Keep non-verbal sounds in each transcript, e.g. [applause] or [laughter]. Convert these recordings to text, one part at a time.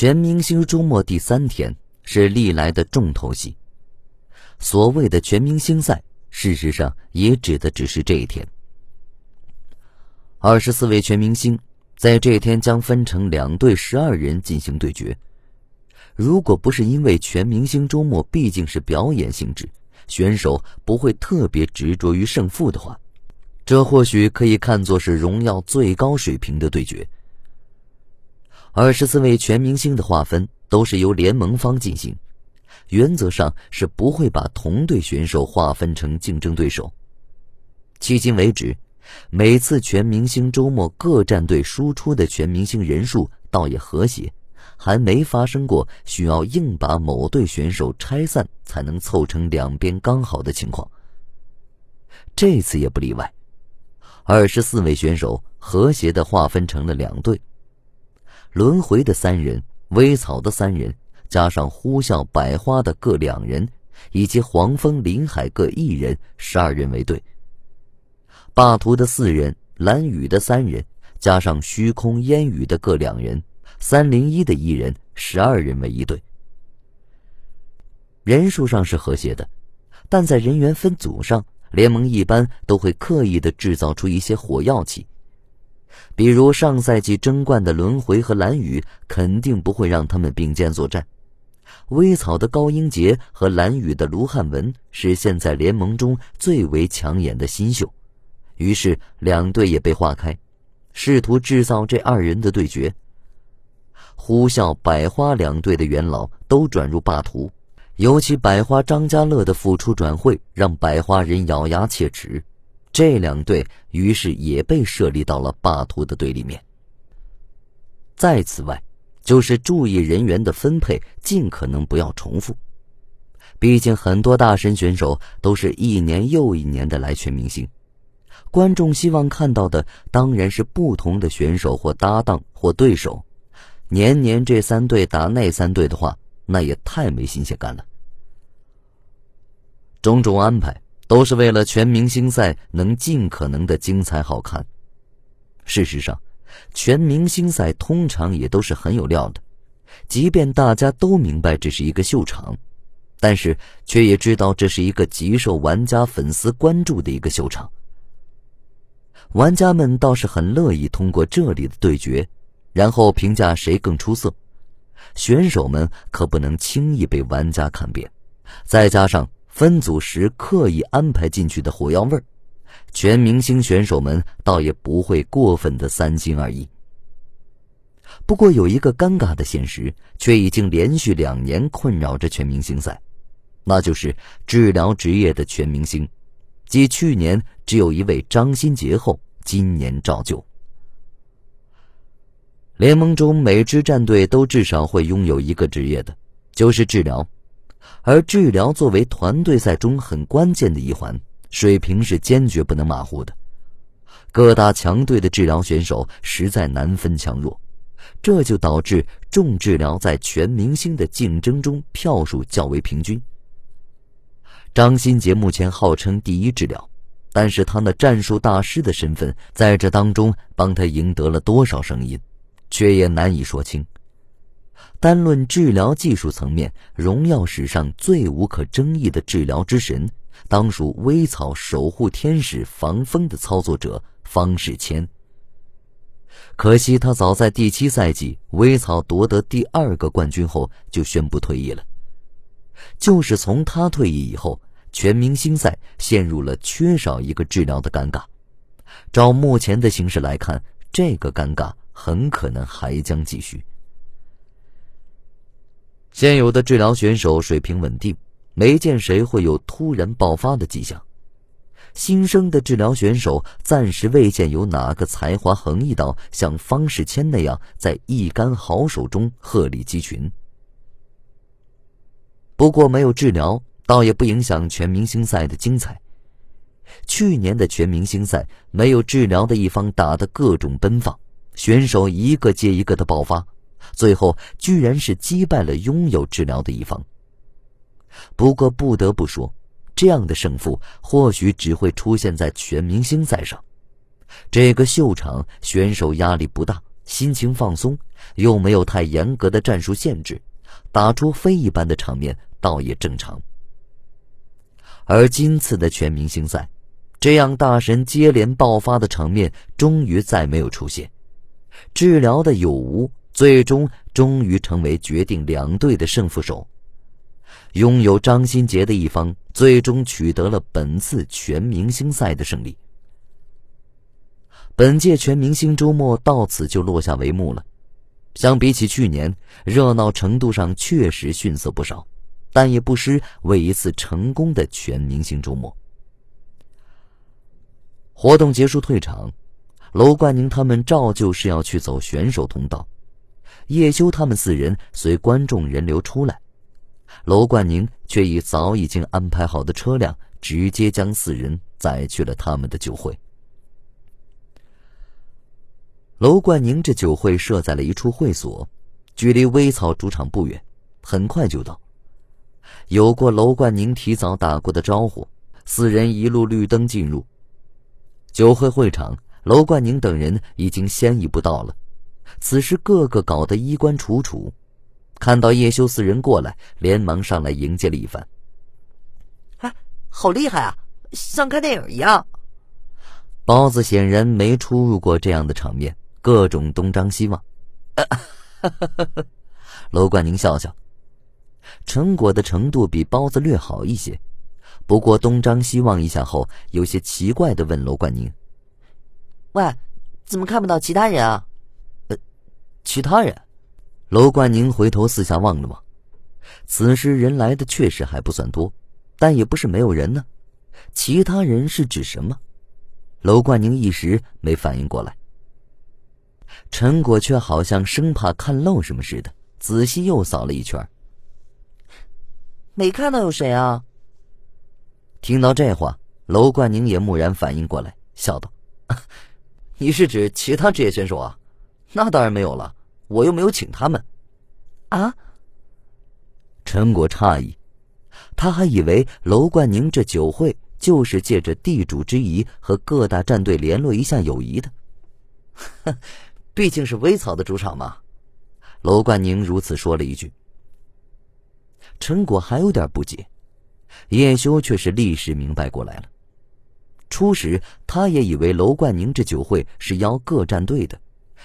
全明星周末第三天是历来的重头戏。所谓的全明星赛，事实上也指的只是这一天。二十四位全明星在这天将分成两队十二人进行对决。如果不是因为全明星周末毕竟是表演性质，选手不会特别执着于胜负的话，这或许可以看作是荣耀最高水平的对决。二十四位全明星的划分都是由联盟方进行，原则上是不会把同队选手划分成竞争对手。迄今为止，每次全明星周末各战队输出的全明星人数倒也和谐。还没发生过需要硬把某队选手拆散才能凑成两边刚好的情况。这次也不例外，二十四位选手和谐的划分成了两队：轮回的三人、微草的三人，加上呼啸百花的各两人，以及黄蜂、林海各一人，十二人为队；霸图的四人、蓝雨的三人，加上虚空烟雨的各两人。三零一的一人，十二人为一队，人数上是和谐的，但在人员分组上，联盟一般都会刻意的制造出一些火药器。比如上赛季争冠的轮回和蓝雨，肯定不会让他们并肩作战。微草的高英杰和蓝雨的卢汉文是现在联盟中最为抢眼的新秀，于是两队也被划开，试图制造这二人的对决。呼啸、百花两队的元老都转入霸图，尤其百花张家乐的复出转会让百花人咬牙切齿，这两队于是也被设立到了霸图的对立面。再此外，就是注意人员的分配，尽可能不要重复，毕竟很多大神选手都是一年又一年的来全明星，观众希望看到的当然是不同的选手或搭档或对手。年年这三队打那三队的话，那也太没新鲜感了。种种安排都是为了全明星赛能尽可能的精彩好看。事实上，全明星赛通常也都是很有料的，即便大家都明白这是一个秀场，但是却也知道这是一个极受玩家粉丝关注的一个秀场。玩家们倒是很乐意通过这里的对决。然后评价谁更出色，选手们可不能轻易被玩家看扁。再加上分组时刻意安排进去的火药味，全明星选手们倒也不会过分的三心二意。不过有一个尴尬的现实，却已经连续两年困扰着全明星赛，那就是治疗职业的全明星，继去年只有一位张新杰后，今年照旧。联盟中每支战队都至少会拥有一个职业的，就是治疗。而治疗作为团队赛中很关键的一环，水平是坚决不能马虎的。各大强队的治疗选手实在难分强弱，这就导致重治疗在全明星的竞争中票数较为平均。张新杰目前号称第一治疗，但是他那战术大师的身份在这当中帮他赢得了多少声音？却也难以说清。单论治疗技术层面，荣耀史上最无可争议的治疗之神，当属微草守护天使防风的操作者方世谦。可惜他早在第七赛季微草夺得第二个冠军后就宣布退役了。就是从他退役以后，全明星赛陷入了缺少一个治疗的尴尬。照目前的形势来看，这个尴尬。很可能还将继续。现有的治疗选手水平稳定，没见谁会有突然爆发的迹象。新生的治疗选手暂时未见有哪个才华横溢到像方世谦那样在一干好手中鹤立鸡群。不过没有治疗，倒也不影响全明星赛的精彩。去年的全明星赛，没有治疗的一方打得各种奔放。选手一个接一个的爆发，最后居然是击败了拥有治疗的一方。不过不得不说，这样的胜负或许只会出现在全明星赛上。这个秀场选手压力不大，心情放松，又没有太严格的战术限制，打出非一般的场面倒也正常。而今次的全明星赛，这样大神接连爆发的场面终于再没有出现。治疗的有无，最终终于成为决定两队的胜负手。拥有张新杰的一方，最终取得了本次全明星赛的胜利。本届全明星周末到此就落下帷幕了。相比起去年，热闹程度上确实逊色不少，但也不失为一次成功的全明星周末。活动结束退场，楼冠宁他们照旧是要去走选手通道，叶修他们四人随观众人流出来。楼冠宁却以早已经安排好的车辆，直接将四人载去了他们的酒会。楼冠宁这酒会设在了一处会所，距离微草主场不远，很快就到。有过楼冠宁提早打过的招呼，四人一路绿灯进入酒会会场。楼冠宁等人已经先一步到了，此时个个搞得衣冠楚楚。看到叶修四人过来，连忙上来迎接了一番。哎，好厉害啊，像看电影一样。包子显然没出入过这样的场面，各种东张西望。啊、哈哈哈楼冠宁笑笑，成果的程度比包子略好一些，不过东张西望一下后，有些奇怪的问楼冠宁：“喂，怎么看不到其他人啊？”“呃，其他人？”楼冠宁回头四下望了望，此时人来的确实还不算多，但也不是没有人呢。其他人是指什么？楼冠宁一时没反应过来。陈果却好像生怕看漏什么似的，仔细又扫了一圈，没看到有谁啊。听到这话，楼冠宁也蓦然反应过来，笑道：“ [laughs] 你是指其他职业选手啊？那当然没有了。”我又没有请他们，啊！陈果诧异，他还以为楼冠宁这酒会就是借着地主之谊和各大战队联络一下友谊的。毕竟是微草的主场嘛，楼冠宁如此说了一句。陈果还有点不解，叶修却是立时明白过来了。初时他也以为楼冠宁这酒会是邀各战队的，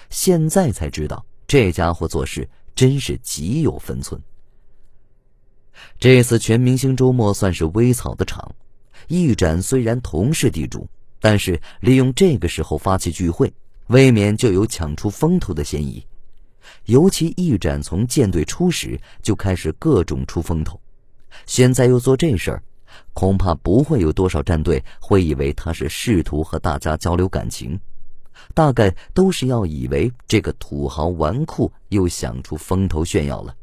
现在才知道。这家伙做事真是极有分寸。这次全明星周末算是微草的场，翼展虽然同是地主，但是利用这个时候发起聚会，未免就有抢出风头的嫌疑。尤其翼展从舰队初时就开始各种出风头，现在又做这事儿，恐怕不会有多少战队会以为他是试图和大家交流感情。大概都是要以为这个土豪纨绔又想出风头炫耀了，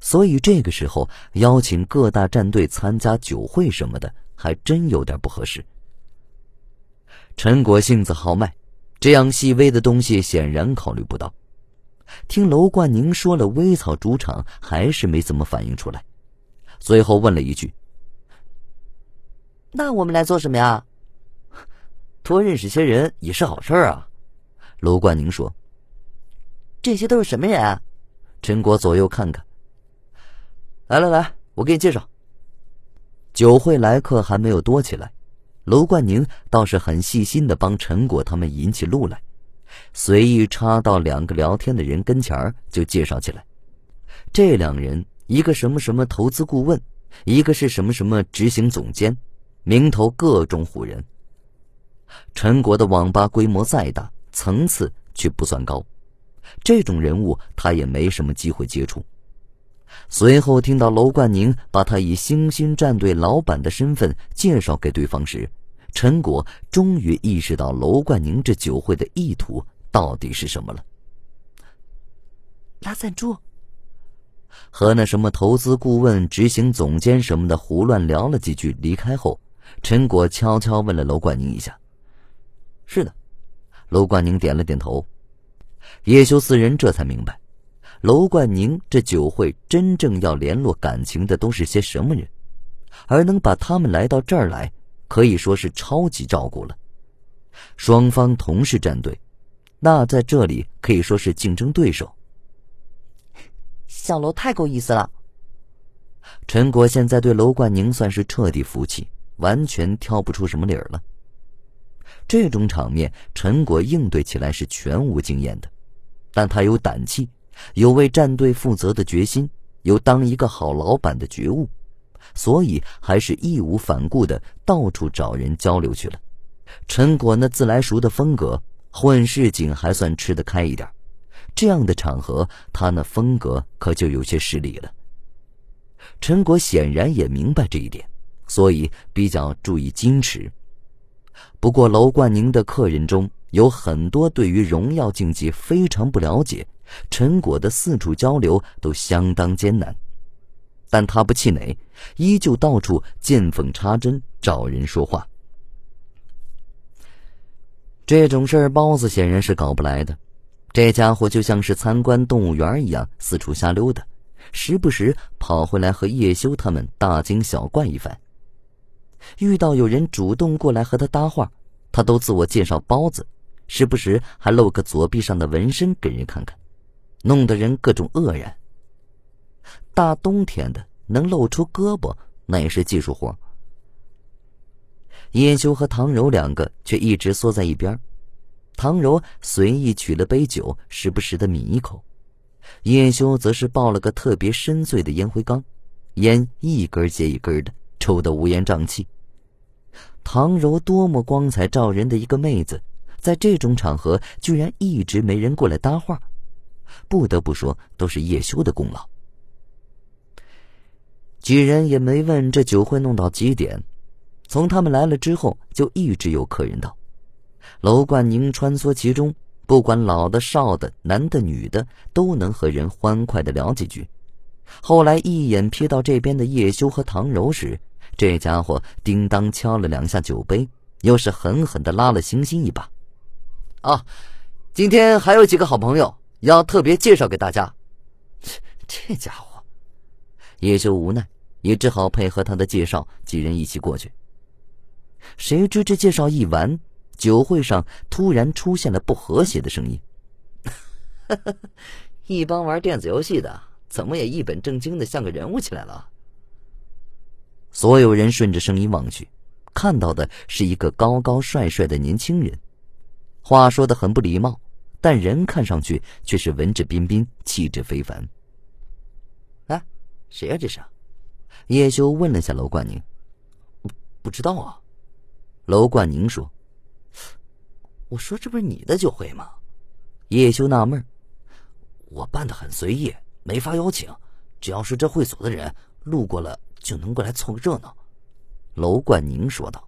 所以这个时候邀请各大战队参加酒会什么的，还真有点不合适。陈果性子豪迈，这样细微的东西显然考虑不到。听楼冠宁说了微草主场，还是没怎么反应出来，最后问了一句：“那我们来做什么呀？”多认识些人也是好事啊，楼冠宁说。这些都是什么人啊？陈果左右看看。来来来，我给你介绍。酒会来客还没有多起来，楼冠宁倒是很细心的帮陈果他们引起路来，随意插到两个聊天的人跟前就介绍起来。这两人，一个什么什么投资顾问，一个是什么什么执行总监，名头各种唬人。陈国的网吧规模再大，层次却不算高，这种人物他也没什么机会接触。随后听到楼冠宁把他以星星战队老板的身份介绍给对方时，陈果终于意识到楼冠宁这酒会的意图到底是什么了。拉赞助，和那什么投资顾问、执行总监什么的胡乱聊了几句，离开后，陈果悄悄问了楼冠宁一下。是的，楼冠宁点了点头。叶修四人这才明白，楼冠宁这酒会真正要联络感情的都是些什么人，而能把他们来到这儿来，可以说是超级照顾了。双方同是战队，那在这里可以说是竞争对手。小楼太够意思了。陈果现在对楼冠宁算是彻底服气，完全挑不出什么理儿了。这种场面，陈果应对起来是全无经验的，但他有胆气，有为战队负责的决心，有当一个好老板的觉悟，所以还是义无反顾的到处找人交流去了。陈果那自来熟的风格，混市井还算吃得开一点，这样的场合，他那风格可就有些失礼了。陈果显然也明白这一点，所以比较注意矜持。不过，楼冠宁的客人中有很多对于荣耀竞技非常不了解，陈果的四处交流都相当艰难，但他不气馁，依旧到处见缝插针找人说话。这种事儿，包子显然是搞不来的。这家伙就像是参观动物园一样，四处瞎溜达。时不时跑回来和叶修他们大惊小怪一番。遇到有人主动过来和他搭话，他都自我介绍包子，时不时还露个左臂上的纹身给人看看，弄得人各种愕然。大冬天的能露出胳膊，那也是技术活。叶修和唐柔两个却一直缩在一边，唐柔随意取了杯酒，时不时的抿一口。叶修则是抱了个特别深邃的烟灰缸，烟一根接一根的，抽的乌烟瘴气。唐柔多么光彩照人的一个妹子，在这种场合居然一直没人过来搭话，不得不说都是叶修的功劳。几人也没问这酒会弄到几点，从他们来了之后，就一直有客人到，楼冠宁穿梭其中。不管老的少的男的女的，都能和人欢快的聊几句。后来一眼瞥到这边的叶修和唐柔时，这家伙叮当敲了两下酒杯，又是狠狠的拉了星星一把。啊，今天还有几个好朋友要特别介绍给大家。这家伙，叶修无奈，也只好配合他的介绍，几人一起过去。谁知这介绍一完。酒会上突然出现了不和谐的声音。[laughs] 一帮玩电子游戏的，怎么也一本正经的像个人物起来了？所有人顺着声音望去，看到的是一个高高帅帅的年轻人。话说的很不礼貌，但人看上去却是文质彬彬、气质非凡。啊，谁呀？这是？叶修问了下楼冠宁。不不知道啊。楼冠宁说。我说：“这不是你的酒会吗？”叶修纳闷我办的很随意，没发邀请，只要是这会所的人路过了，就能过来凑热闹。”楼冠宁说道。